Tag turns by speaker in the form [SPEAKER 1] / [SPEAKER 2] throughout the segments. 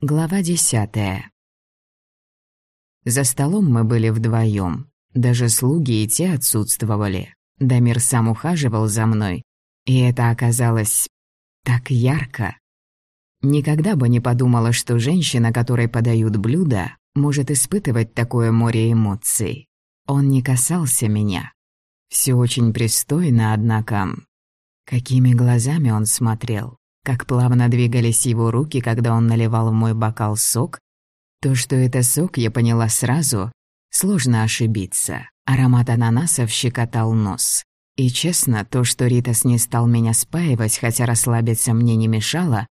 [SPEAKER 1] Глава десятая. За столом мы были вдвоем. Даже слуги и те отсутствовали. Дамир сам ухаживал за мной. И это оказалось так ярко. Никогда бы не подумала, что женщина, которой подают блюда, может испытывать такое море эмоций. Он не касался меня. Все очень пристойно, однако... Какими глазами он смотрел как плавно двигались его руки, когда он наливал в мой бокал сок. То, что это сок, я поняла сразу. Сложно ошибиться. Аромат ананасов щекотал нос. И честно, то, что Ритас не стал меня спаивать, хотя расслабиться мне не мешало,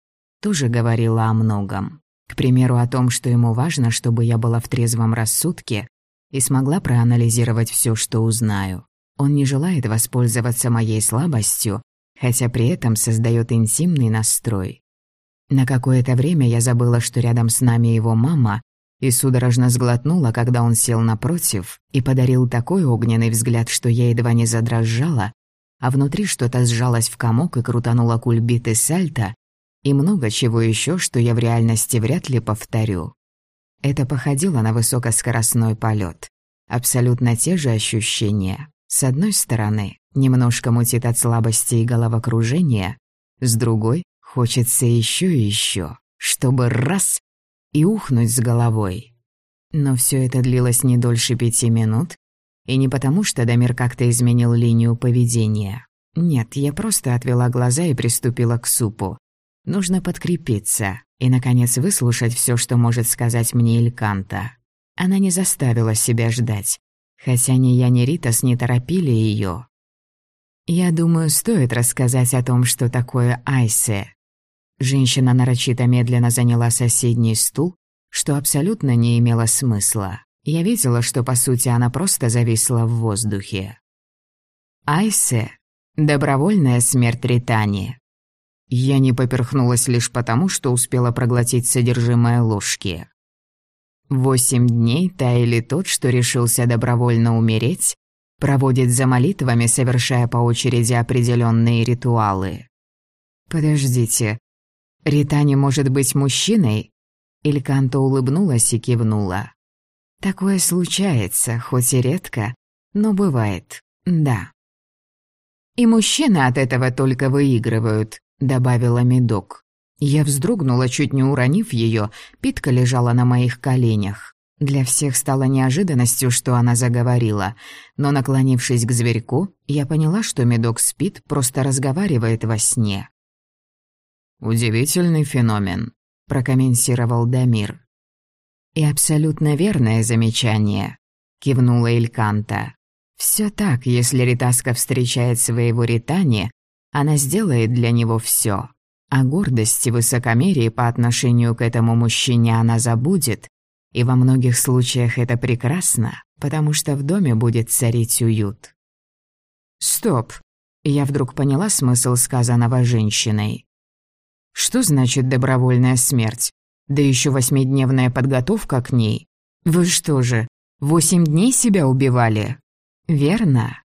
[SPEAKER 1] тоже говорило о многом. К примеру, о том, что ему важно, чтобы я была в трезвом рассудке и смогла проанализировать все, что узнаю. Он не желает воспользоваться моей слабостью, хотя при этом создает интимный настрой. На какое-то время я забыла, что рядом с нами его мама, и судорожно сглотнула, когда он сел напротив и подарил такой огненный взгляд, что я едва не задрожала, а внутри что-то сжалось в комок и крутануло кульбит и сальто, и много чего еще, что я в реальности вряд ли повторю. Это походило на высокоскоростной полет. Абсолютно те же ощущения. С одной стороны, немножко мутит от слабости и головокружения, с другой хочется еще и еще, чтобы раз и ухнуть с головой. Но все это длилось не дольше пяти минут, и не потому, что Дамир как-то изменил линию поведения. Нет, я просто отвела глаза и приступила к супу. Нужно подкрепиться и, наконец, выслушать все, что может сказать мне Ильканта. Она не заставила себя ждать. Хотя ни я, ни Ритас не торопили ее. Я думаю, стоит рассказать о том, что такое Айсе. Женщина нарочито медленно заняла соседний стул, что абсолютно не имело смысла. Я видела, что по сути она просто зависла в воздухе. Айсе — добровольная смерть Ритани. Я не поперхнулась лишь потому, что успела проглотить содержимое ложки. Восемь дней та или тот, что решился добровольно умереть, проводит за молитвами, совершая по очереди определенные ритуалы. Подождите, Рита не может быть мужчиной? Ильканто улыбнулась и кивнула. Такое случается, хоть и редко, но бывает, да. И мужчины от этого только выигрывают, добавила Медок. Я вздрогнула, чуть не уронив ее. Питка лежала на моих коленях. Для всех стало неожиданностью, что она заговорила, но, наклонившись к зверьку, я поняла, что медок спит, просто разговаривает во сне. «Удивительный феномен», — прокомментировал Дамир. «И абсолютно верное замечание», — кивнула Ильканта. «Всё так, если Ритаска встречает своего Ритани, она сделает для него всё. О гордости и высокомерии по отношению к этому мужчине она забудет, и во многих случаях это прекрасно, потому что в доме будет царить уют. Стоп. Я вдруг поняла смысл сказанного женщиной. Что значит добровольная смерть? Да еще восьмидневная подготовка к ней. Вы что же, восемь дней себя убивали? Верно?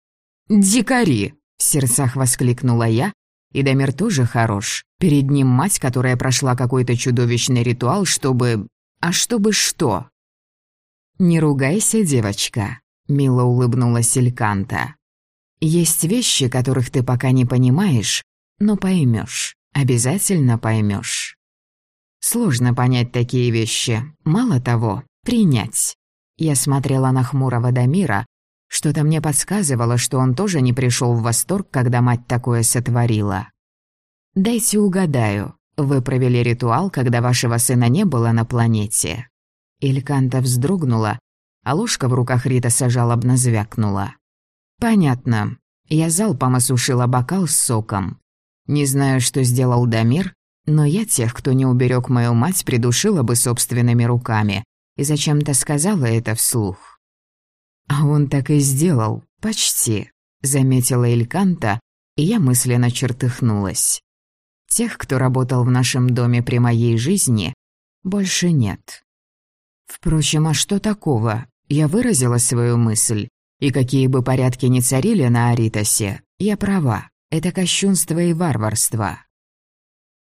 [SPEAKER 1] Дикари! В сердцах воскликнула я, и Дамир тоже хорош. Перед ним мать, которая прошла какой-то чудовищный ритуал, чтобы... А чтобы что? «Не ругайся, девочка», — мило улыбнулась Эльканта. «Есть вещи, которых ты пока не понимаешь, но поймешь, обязательно поймешь. Сложно понять такие вещи, мало того, принять. Я смотрела на хмурого Дамира, что-то мне подсказывало, что он тоже не пришел в восторг, когда мать такое сотворила. «Дайте угадаю. Вы провели ритуал, когда вашего сына не было на планете». Ильканта вздрогнула, а ложка в руках Рита жалобно звякнула. «Понятно. Я залпом осушила бокал с соком. Не знаю, что сделал Дамир, но я тех, кто не уберег мою мать, придушила бы собственными руками и зачем-то сказала это вслух. «А он так и сделал, почти», — заметила Ильканта, и я мысленно чертыхнулась. Тех, кто работал в нашем доме при моей жизни, больше нет. Впрочем, а что такого? Я выразила свою мысль, и какие бы порядки ни царили на Аритосе, я права, это кощунство и варварство.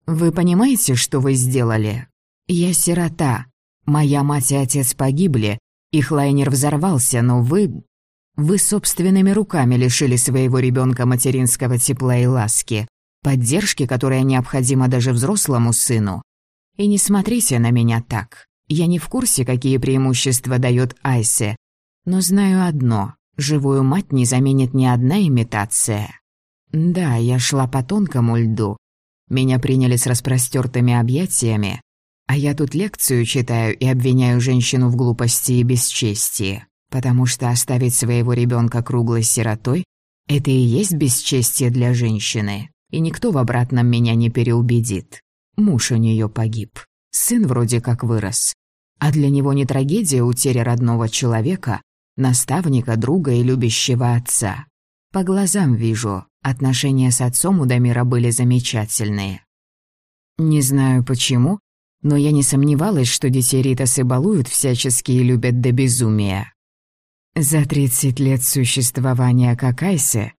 [SPEAKER 1] «Вы понимаете, что вы сделали?» Я сирота. Моя мать и отец погибли, их лайнер взорвался, но вы... Вы собственными руками лишили своего ребенка материнского тепла и ласки, поддержки, которая необходима даже взрослому сыну. И не смотрите на меня так. Я не в курсе, какие преимущества дает Айсе, но знаю одно — живую мать не заменит ни одна имитация. Да, я шла по тонкому льду. Меня приняли с распростертыми объятиями, а я тут лекцию читаю и обвиняю женщину в глупости и бесчестии, потому что оставить своего ребенка круглой сиротой — это и есть бесчестие для женщины, и никто в обратном меня не переубедит. Муж у нее погиб, сын вроде как вырос. А для него не трагедия утеря родного человека, наставника, друга и любящего отца. По глазам вижу, отношения с отцом у Дамира были замечательные. Не знаю почему, но я не сомневалась, что детей Ритасы балуют всячески и любят до безумия. За тридцать лет существования Какайсы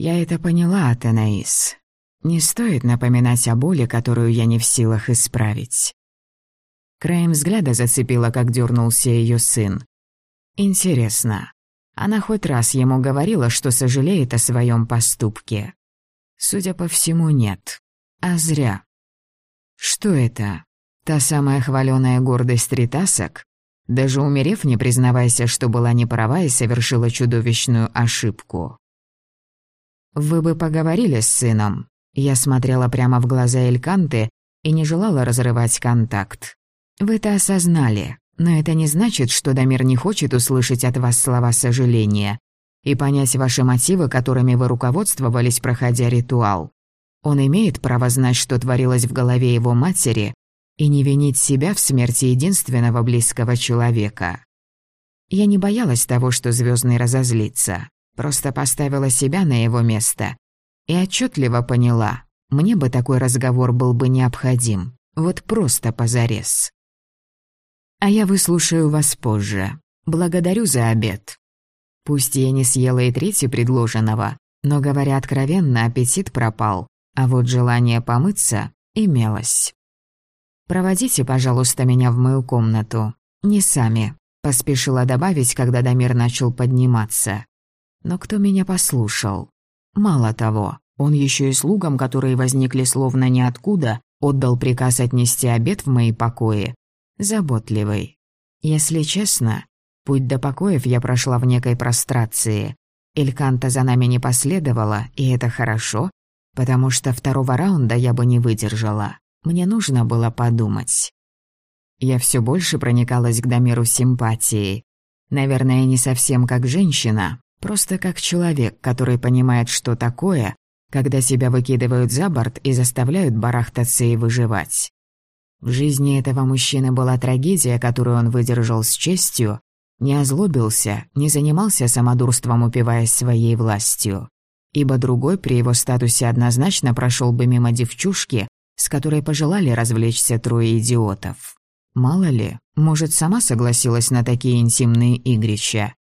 [SPEAKER 1] я это поняла, Атанаис. Не стоит напоминать о боли, которую я не в силах исправить. Краем взгляда зацепила, как дернулся ее сын. Интересно, она хоть раз ему говорила, что сожалеет о своем поступке? Судя по всему, нет. А зря. Что это? Та самая хваленая гордость Ритасок? Даже умерев, не признавайся, что была неправа и совершила чудовищную ошибку. «Вы бы поговорили с сыном?» Я смотрела прямо в глаза Эльканты и не желала разрывать контакт. «Вы это осознали, но это не значит, что Дамир не хочет услышать от вас слова сожаления и понять ваши мотивы, которыми вы руководствовались, проходя ритуал. Он имеет право знать, что творилось в голове его матери, и не винить себя в смерти единственного близкого человека. Я не боялась того, что Звездный разозлится, просто поставила себя на его место и отчетливо поняла, мне бы такой разговор был бы необходим, вот просто позарез. А я выслушаю вас позже. Благодарю за обед. Пусть я не съела и трети предложенного, но, говоря откровенно, аппетит пропал, а вот желание помыться имелось. «Проводите, пожалуйста, меня в мою комнату. Не сами», — поспешила добавить, когда Дамир начал подниматься. Но кто меня послушал? Мало того, он еще и слугам, которые возникли словно ниоткуда, отдал приказ отнести обед в мои покои. Заботливый. Если честно, путь до покоев я прошла в некой прострации. Эльканта за нами не последовала, и это хорошо, потому что второго раунда я бы не выдержала. Мне нужно было подумать. Я все больше проникалась к Дамиру симпатией. Наверное, не совсем как женщина, просто как человек, который понимает, что такое, когда себя выкидывают за борт и заставляют барахтаться и выживать. В жизни этого мужчины была трагедия, которую он выдержал с честью, не озлобился, не занимался самодурством, упиваясь своей властью. Ибо другой при его статусе однозначно прошел бы мимо девчушки, с которой пожелали развлечься трое идиотов. Мало ли, может, сама согласилась на такие интимные игрища.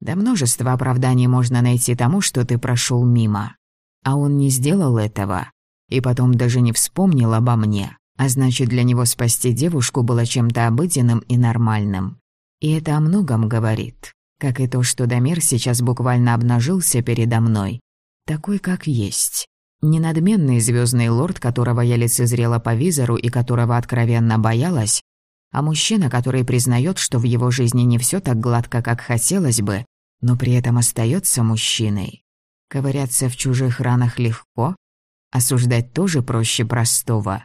[SPEAKER 1] Да множество оправданий можно найти тому, что ты прошел мимо. А он не сделал этого. И потом даже не вспомнил обо мне. А значит, для него спасти девушку было чем-то обыденным и нормальным. И это о многом говорит. Как и то, что Дамир сейчас буквально обнажился передо мной. Такой, как есть. Ненадменный звездный лорд, которого я лицезрела по визору и которого откровенно боялась, а мужчина, который признает, что в его жизни не все так гладко, как хотелось бы, но при этом остается мужчиной. Ковыряться в чужих ранах легко, осуждать тоже проще простого.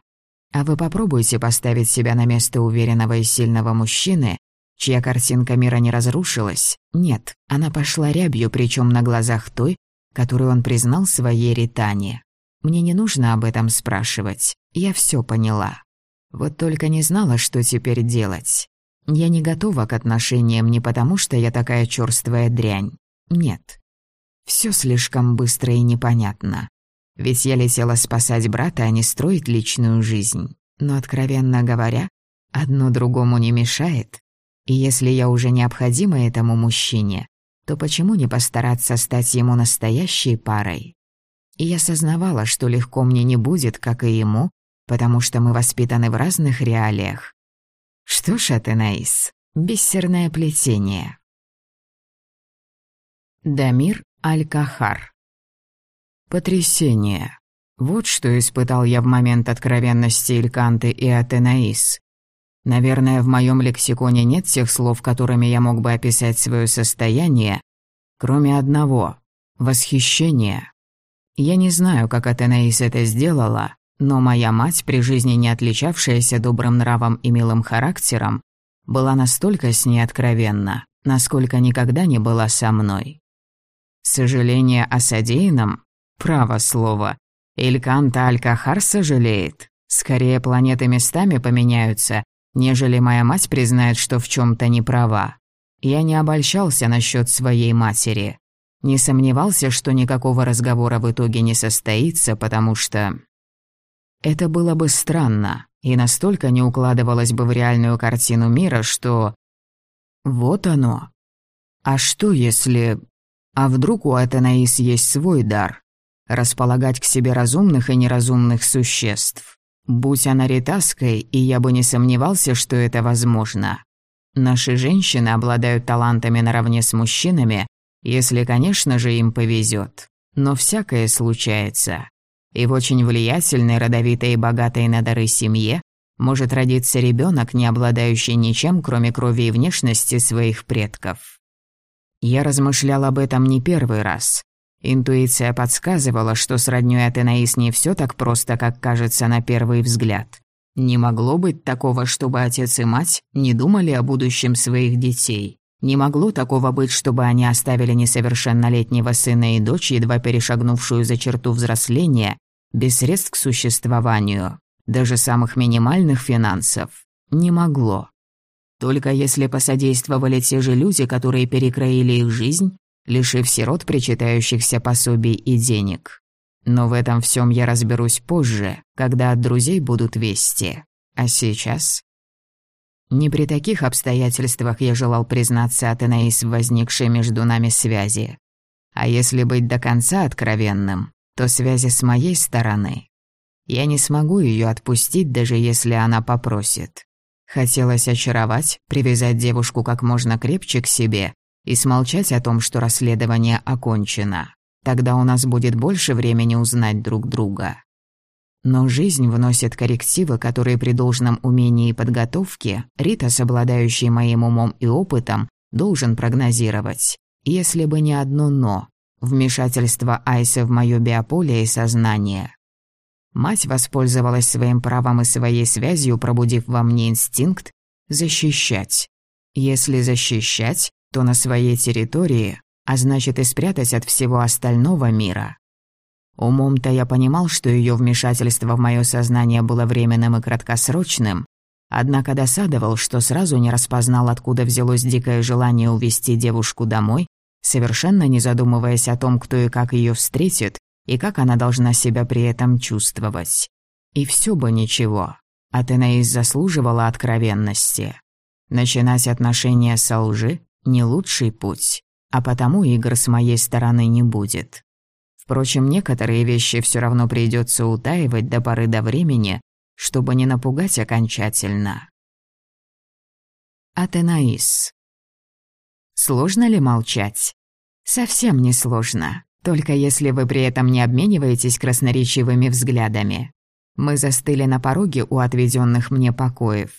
[SPEAKER 1] А вы попробуйте поставить себя на место уверенного и сильного мужчины, чья картинка мира не разрушилась. Нет, она пошла рябью, причем на глазах той, которую он признал своей Ритане. Мне не нужно об этом спрашивать, я все поняла. Вот только не знала, что теперь делать. Я не готова к отношениям не потому, что я такая чёрствая дрянь. Нет. Все слишком быстро и непонятно. Ведь я летела спасать брата, а не строить личную жизнь. Но, откровенно говоря, одно другому не мешает. И если я уже необходима этому мужчине, то почему не постараться стать ему настоящей парой? И я сознавала, что легко мне не будет, как и ему, потому что мы воспитаны в разных реалиях, Что ж, Атенаис, бисерное плетение. Дамир Аль-Кахар. Потрясение. Вот что испытал я в момент откровенности Ильканты и Атенаис. Наверное, в моем лексиконе нет тех слов, которыми я мог бы описать свое состояние, кроме одного — восхищения. Я не знаю, как Атенаис это сделала, но моя мать, при жизни не отличавшаяся добрым нравом и милым характером, была настолько с ней откровенна, насколько никогда не была со мной. Сожаление о содеянном? Право слово. Ильканта Алькахар сожалеет. Скорее планеты местами поменяются, нежели моя мать признает, что в чем то не права. Я не обольщался насчет своей матери. Не сомневался, что никакого разговора в итоге не состоится, потому что... Это было бы странно и настолько не укладывалось бы в реальную картину мира, что... Вот оно. А что если... А вдруг у Атанаис есть свой дар? Располагать к себе разумных и неразумных существ. Будь она ритаской, и я бы не сомневался, что это возможно. Наши женщины обладают талантами наравне с мужчинами, если, конечно же, им повезет. Но всякое случается. И в очень влиятельной, родовитой и богатой на дары семье может родиться ребенок, не обладающий ничем, кроме крови и внешности своих предков. Я размышлял об этом не первый раз. Интуиция подсказывала, что с роднёй Атенаис не всё так просто, как кажется на первый взгляд. Не могло быть такого, чтобы отец и мать не думали о будущем своих детей. Не могло такого быть, чтобы они оставили несовершеннолетнего сына и дочь, едва перешагнувшую за черту взросления, без средств к существованию, даже самых минимальных финансов. Не могло. Только если посодействовали те же люди, которые перекроили их жизнь, лишив сирот причитающихся пособий и денег. Но в этом всем я разберусь позже, когда от друзей будут вести. А сейчас? Не при таких обстоятельствах я желал признаться от Энаис в возникшей между нами связи. А если быть до конца откровенным, то связи с моей стороны. Я не смогу ее отпустить, даже если она попросит. Хотелось очаровать, привязать девушку как можно крепче к себе и смолчать о том, что расследование окончено. Тогда у нас будет больше времени узнать друг друга. Но жизнь вносит коррективы, которые при должном умении и подготовке Ритас, обладающий моим умом и опытом, должен прогнозировать. Если бы не одно «но» — вмешательство Айсы в моё биополе и сознание. Мать воспользовалась своим правом и своей связью, пробудив во мне инстинкт защищать. Если защищать, то на своей территории, а значит и спрятать от всего остального мира. Умом-то я понимал, что ее вмешательство в мое сознание было временным и краткосрочным, однако досадовал, что сразу не распознал, откуда взялось дикое желание увести девушку домой, совершенно не задумываясь о том, кто и как ее встретит, и как она должна себя при этом чувствовать. И все бы ничего. Атенаис заслуживала откровенности. Начинать отношения со лжи не лучший путь, а потому игр с моей стороны не будет. Впрочем, некоторые вещи все равно придется утаивать до поры до времени, чтобы не напугать окончательно. Атенаис. Сложно ли молчать? Совсем не сложно, только если вы при этом не обмениваетесь красноречивыми взглядами. Мы застыли на пороге у отведенных мне покоев.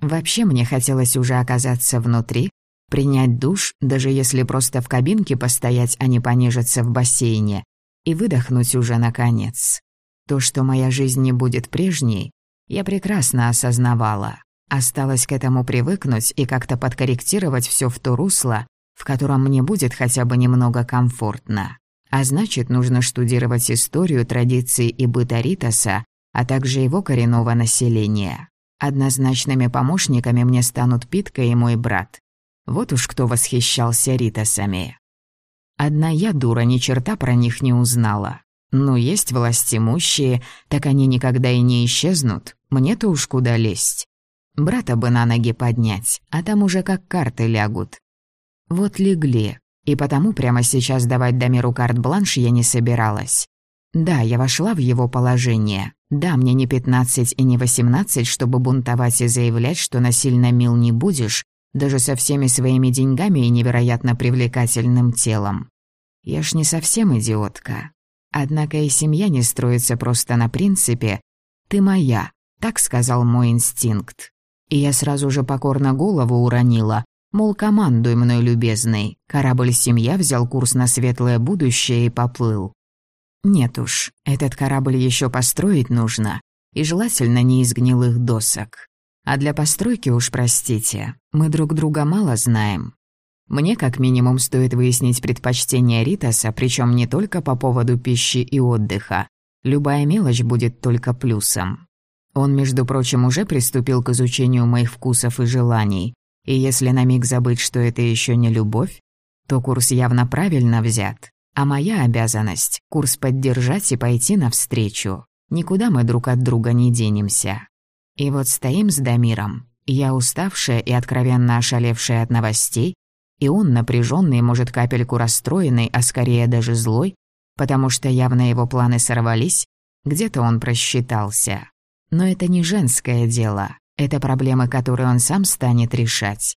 [SPEAKER 1] Вообще мне хотелось уже оказаться внутри, Принять душ, даже если просто в кабинке постоять, а не понежиться в бассейне, и выдохнуть уже наконец. То, что моя жизнь не будет прежней, я прекрасно осознавала. Осталось к этому привыкнуть и как-то подкорректировать все в то русло, в котором мне будет хотя бы немного комфортно. А значит, нужно штудировать историю, традиции и быт Аритаса, а также его коренного населения. Однозначными помощниками мне станут Питка и мой брат. Вот уж кто восхищался ритосами. Одна я, дура, ни черта про них не узнала. Ну, есть властимущие, так они никогда и не исчезнут. Мне-то уж куда лезть. Брата бы на ноги поднять, а там уже как карты лягут. Вот легли, и потому прямо сейчас давать Дамиру карт-бланш я не собиралась. Да, я вошла в его положение, Да, мне не пятнадцать и не восемнадцать, чтобы бунтовать и заявлять, что насильно мил не будешь, даже со всеми своими деньгами и невероятно привлекательным телом. Я ж не совсем идиотка. Однако и семья не строится просто на принципе «ты моя», так сказал мой инстинкт. И я сразу же покорно голову уронила, мол, командуй мной, любезный. Корабль-семья взял курс на светлое будущее и поплыл. Нет уж, этот корабль еще построить нужно, и желательно не из гнилых досок. А для постройки уж простите, мы друг друга мало знаем. Мне как минимум стоит выяснить предпочтение Ритаса, причем не только по поводу пищи и отдыха. Любая мелочь будет только плюсом. Он, между прочим, уже приступил к изучению моих вкусов и желаний, и если на миг забыть, что это еще не любовь, то курс явно правильно взят. А моя обязанность — курс поддержать и пойти навстречу. Никуда мы друг от друга не денемся. И вот стоим с Дамиром. Я уставшая и откровенно ошалевшая от новостей, и он напряженный, может, капельку расстроенный, а скорее даже злой, потому что явно его планы сорвались, где-то он просчитался. Но это не женское дело, это проблемы, которые он сам станет решать.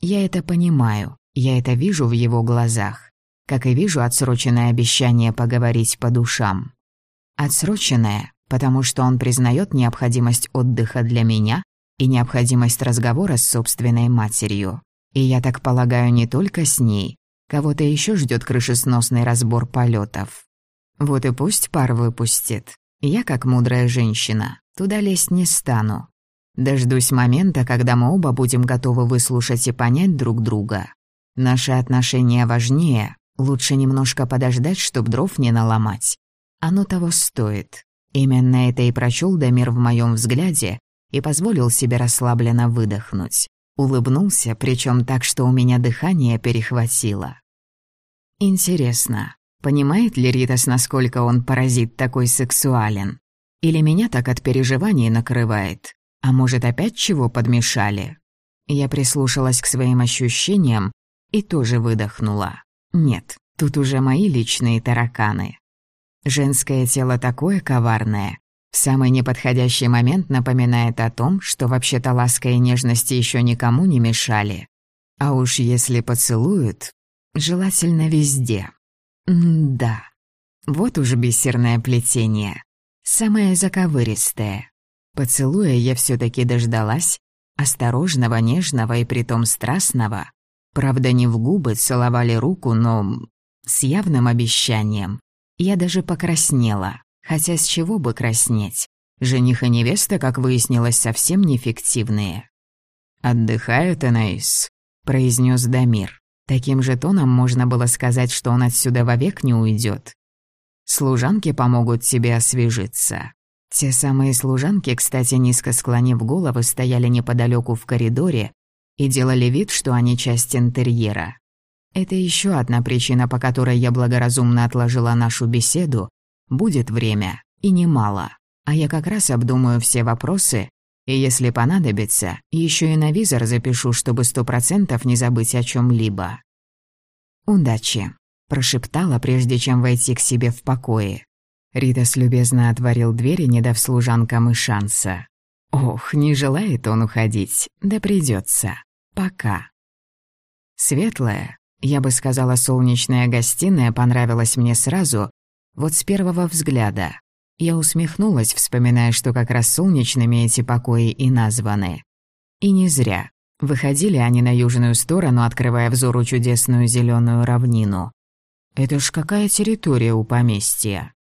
[SPEAKER 1] Я это понимаю, я это вижу в его глазах как и вижу отсроченное обещание поговорить по душам. Отсроченное, потому что он признает необходимость отдыха для меня и необходимость разговора с собственной матерью. И я так полагаю, не только с ней. Кого-то еще ждет крышесносный разбор полетов. Вот и пусть пар выпустит. Я, как мудрая женщина, туда лезть не стану. Дождусь момента, когда мы оба будем готовы выслушать и понять друг друга. Наши отношения важнее, Лучше немножко подождать, чтоб дров не наломать. Оно того стоит. Именно это и прочел Дамир в моем взгляде и позволил себе расслабленно выдохнуть. Улыбнулся, причем так, что у меня дыхание перехватило. Интересно, понимает ли Ритас, насколько он паразит такой сексуален? Или меня так от переживаний накрывает? А может, опять чего подмешали? Я прислушалась к своим ощущениям и тоже выдохнула. Нет, тут уже мои личные тараканы. Женское тело такое коварное. В самый неподходящий момент напоминает о том, что вообще-то ласка и нежности еще никому не мешали. А уж если поцелуют, желательно везде. М да. Вот уж бисерное плетение. Самое заковыристое. Поцелуя я все таки дождалась, осторожного, нежного и притом страстного, Правда, не в губы целовали руку, но с явным обещанием. Я даже покраснела. Хотя с чего бы краснеть? Жених и невеста, как выяснилось, совсем неэффективные. «Отдыхает Энаис», — произнес Дамир. Таким же тоном можно было сказать, что он отсюда вовек не уйдет. «Служанки помогут тебе освежиться». Те самые служанки, кстати, низко склонив головы, стояли неподалеку в коридоре и делали вид, что они часть интерьера. Это еще одна причина, по которой я благоразумно отложила нашу беседу. Будет время, и немало. А я как раз обдумаю все вопросы, и если понадобится, еще и на визор запишу, чтобы сто процентов не забыть о чем либо «Удачи», – прошептала, прежде чем войти к себе в покое. Ритас любезно отворил дверь, не дав служанкам и шанса. Ох, не желает он уходить, да придется. Пока. Светлая, я бы сказала, солнечная гостиная понравилась мне сразу, вот с первого взгляда. Я усмехнулась, вспоминая, что как раз солнечными эти покои и названы. И не зря. Выходили они на южную сторону, открывая взору чудесную зеленую равнину. Это ж какая территория у поместья.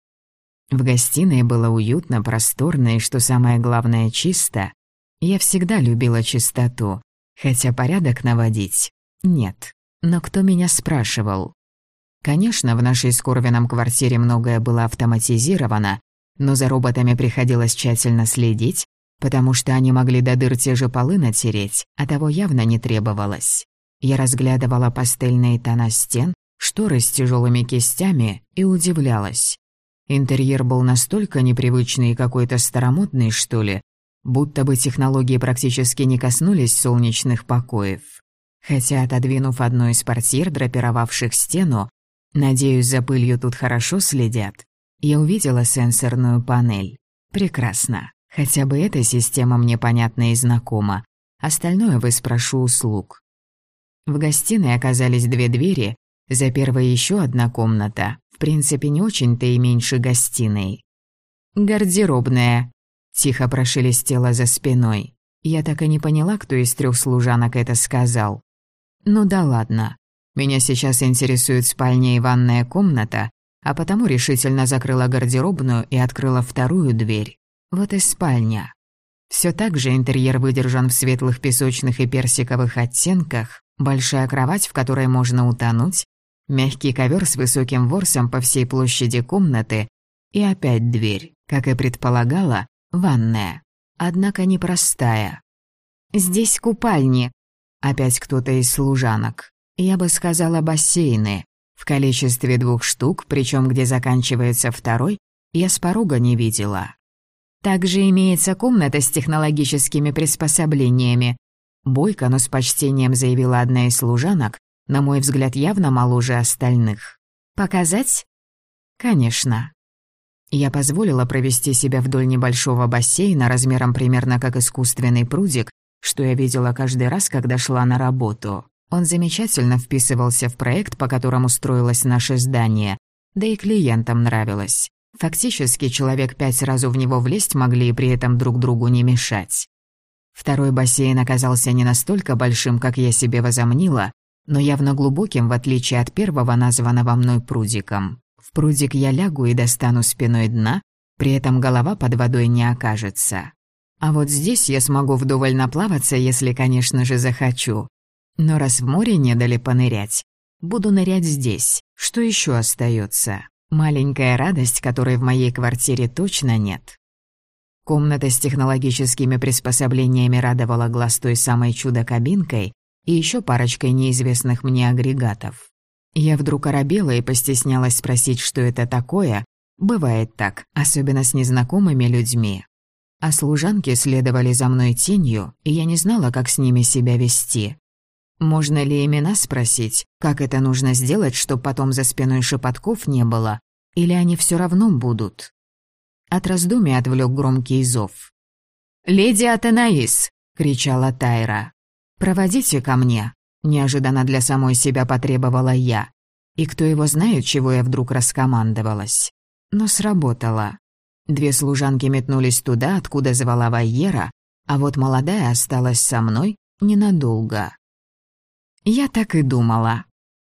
[SPEAKER 1] В гостиной было уютно, просторно и, что самое главное, чисто. Я всегда любила чистоту. Хотя порядок наводить – нет. Но кто меня спрашивал? Конечно, в нашей с квартире многое было автоматизировано, но за роботами приходилось тщательно следить, потому что они могли до дыр те же полы натереть, а того явно не требовалось. Я разглядывала пастельные тона стен, шторы с тяжелыми кистями и удивлялась. Интерьер был настолько непривычный и какой-то старомодный, что ли, будто бы технологии практически не коснулись солнечных покоев. Хотя, отодвинув одну из портьер, драпировавших стену, надеюсь, за пылью тут хорошо следят, я увидела сенсорную панель. Прекрасно. Хотя бы эта система мне понятна и знакома. Остальное вы спрошу услуг. В гостиной оказались две двери, за первой еще одна комната, в принципе, не очень-то и меньше гостиной. «Гардеробная», — тихо прошелестело за спиной. Я так и не поняла, кто из трех служанок это сказал. Ну да ладно. Меня сейчас интересует спальня и ванная комната, а потому решительно закрыла гардеробную и открыла вторую дверь. Вот и спальня. Все так же интерьер выдержан в светлых песочных и персиковых оттенках, большая кровать, в которой можно утонуть, мягкий ковер с высоким ворсом по всей площади комнаты и опять дверь, как и предполагала, ванная. Однако непростая. «Здесь купальни», Опять кто-то из служанок. Я бы сказала бассейны. В количестве двух штук, причем где заканчивается второй, я с порога не видела. Также имеется комната с технологическими приспособлениями. Бойко, но с почтением заявила одна из служанок, на мой взгляд, явно моложе остальных. «Показать?» «Конечно». Я позволила провести себя вдоль небольшого бассейна размером примерно как искусственный прудик, что я видела каждый раз, когда шла на работу. Он замечательно вписывался в проект, по которому строилось наше здание, да и клиентам нравилось. Фактически человек пять сразу в него влезть могли и при этом друг другу не мешать. Второй бассейн оказался не настолько большим, как я себе возомнила, но явно глубоким, в отличие от первого, названного мной прудиком. В прудик я лягу и достану спиной дна, при этом голова под водой не окажется. А вот здесь я смогу вдоволь наплаваться, если, конечно же, захочу. Но раз в море не дали понырять, буду нырять здесь. Что еще остается? Маленькая радость, которой в моей квартире точно нет. Комната с технологическими приспособлениями радовала глаз той самой чудо-кабинкой и еще парочкой неизвестных мне агрегатов. Я вдруг оробела и постеснялась спросить, что это такое. Бывает так, особенно с незнакомыми людьми. А служанки следовали за мной тенью, и я не знала, как с ними себя вести. Можно ли имена спросить, как это нужно сделать, чтобы потом за спиной шепотков не было, или они все равно будут? От раздумий отвлек громкий зов. «Леди Атанаис!» — кричала Тайра. «Проводите ко мне!» — неожиданно для самой себя потребовала я. И кто его знает, чего я вдруг раскомандовалась. Но сработало. Две служанки метнулись туда, откуда звала Вайера, а вот молодая осталась со мной ненадолго. Я так и думала.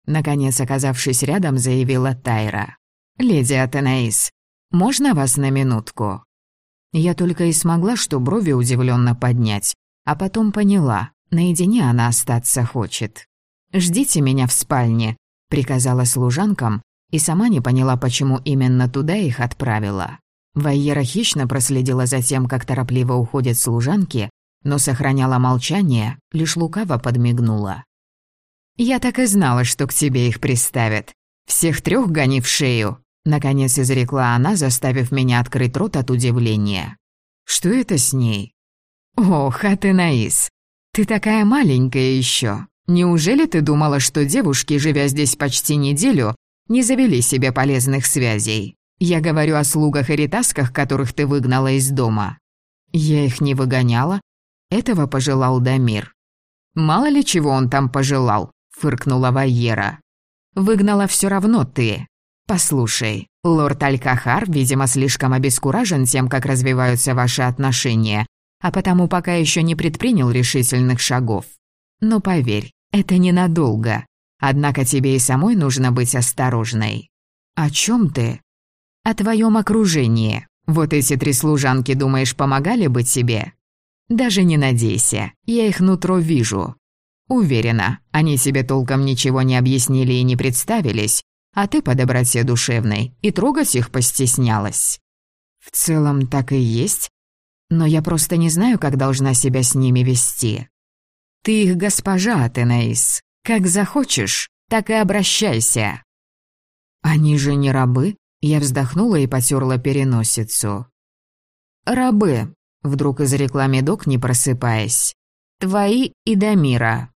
[SPEAKER 1] Наконец, оказавшись рядом, заявила Тайра. «Леди Атенаис, можно вас на минутку?» Я только и смогла, что брови удивленно поднять, а потом поняла, наедине она остаться хочет. «Ждите меня в спальне», — приказала служанкам, и сама не поняла, почему именно туда их отправила. Вайера хищно проследила за тем, как торопливо уходят служанки, но сохраняла молчание, лишь лукаво подмигнула. «Я так и знала, что к тебе их приставят. Всех трех гони в шею!» Наконец изрекла она, заставив меня открыть рот от удивления. «Что это с ней?» «Ох, ты такая маленькая еще. Неужели ты думала, что девушки, живя здесь почти неделю, не завели себе полезных связей?» Я говорю о слугах и ретасках, которых ты выгнала из дома. Я их не выгоняла. Этого пожелал Дамир. Мало ли чего он там пожелал, фыркнула Вайера. Выгнала все равно ты. Послушай, лорд Алькахар, видимо, слишком обескуражен тем, как развиваются ваши отношения, а потому пока еще не предпринял решительных шагов. Но поверь, это ненадолго. Однако тебе и самой нужно быть осторожной. О чем ты? о твоем окружении. Вот эти три служанки, думаешь, помогали бы тебе? Даже не надейся, я их нутро вижу. Уверена, они тебе толком ничего не объяснили и не представились, а ты по доброте душевной и трогать их постеснялась. В целом так и есть, но я просто не знаю, как должна себя с ними вести. Ты их госпожа, Атенаис. Как захочешь, так и обращайся. Они же не рабы, я вздохнула и потерла переносицу. «Рабы», — вдруг изрекла медок, не просыпаясь. «Твои и Дамира».